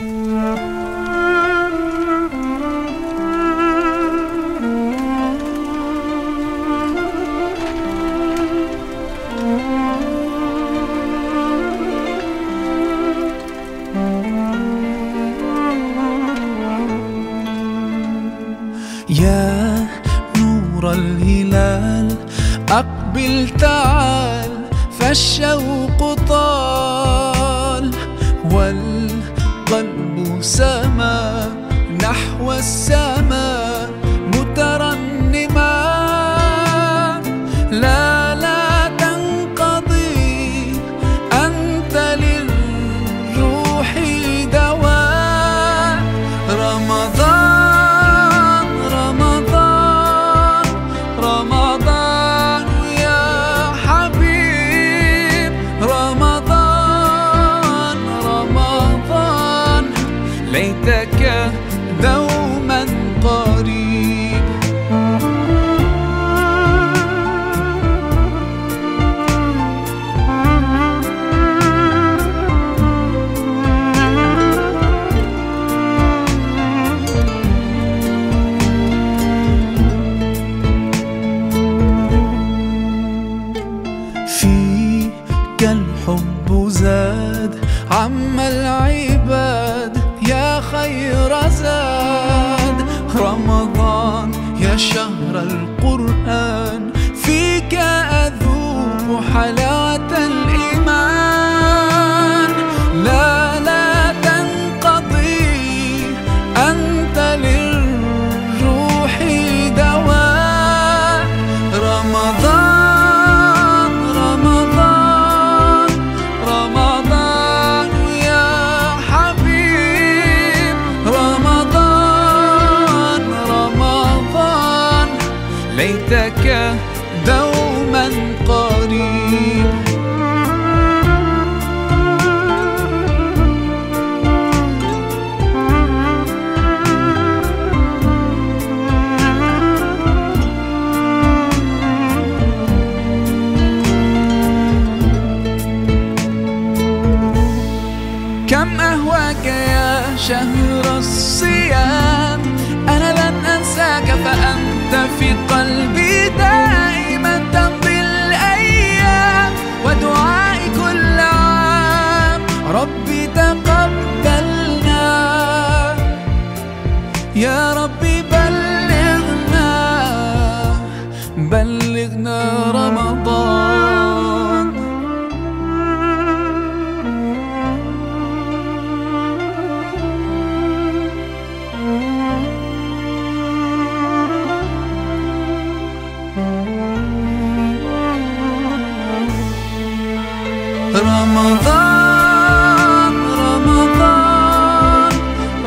يا نور الهلال أقبل تعال فالشوق طال وال سما نحو السماء مترنما. لا لا تنقضي أنت للروح دواء. رمضان ليتك دوما قريب. فيك الحب زاد عم شهر القرآن فيك أذوق حلاوة ليتك دوما قريب. كم أهواك يا شهر الصيام فأنت في قلبي دائما تمضي الأيام ودعائي كل عام. ربي تقبلنا. يا ربي بلغنا. بلغنا رمضان. رمضان رمضان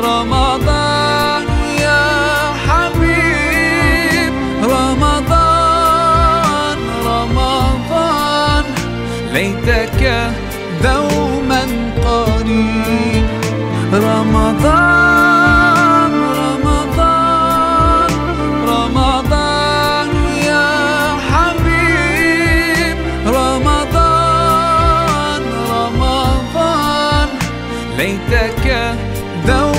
رمضان يا حبيب رمضان رمضان ليتك دوما ليتك دوما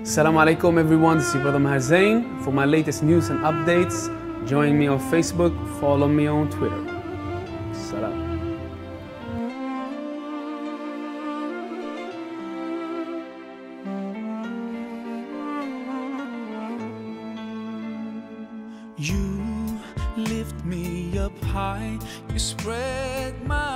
Assalamu alaikum everyone, this is your brother Maher Zain. For my latest news and updates, join me on Facebook, follow me on Twitter. Salam. You lift me up high, you spread my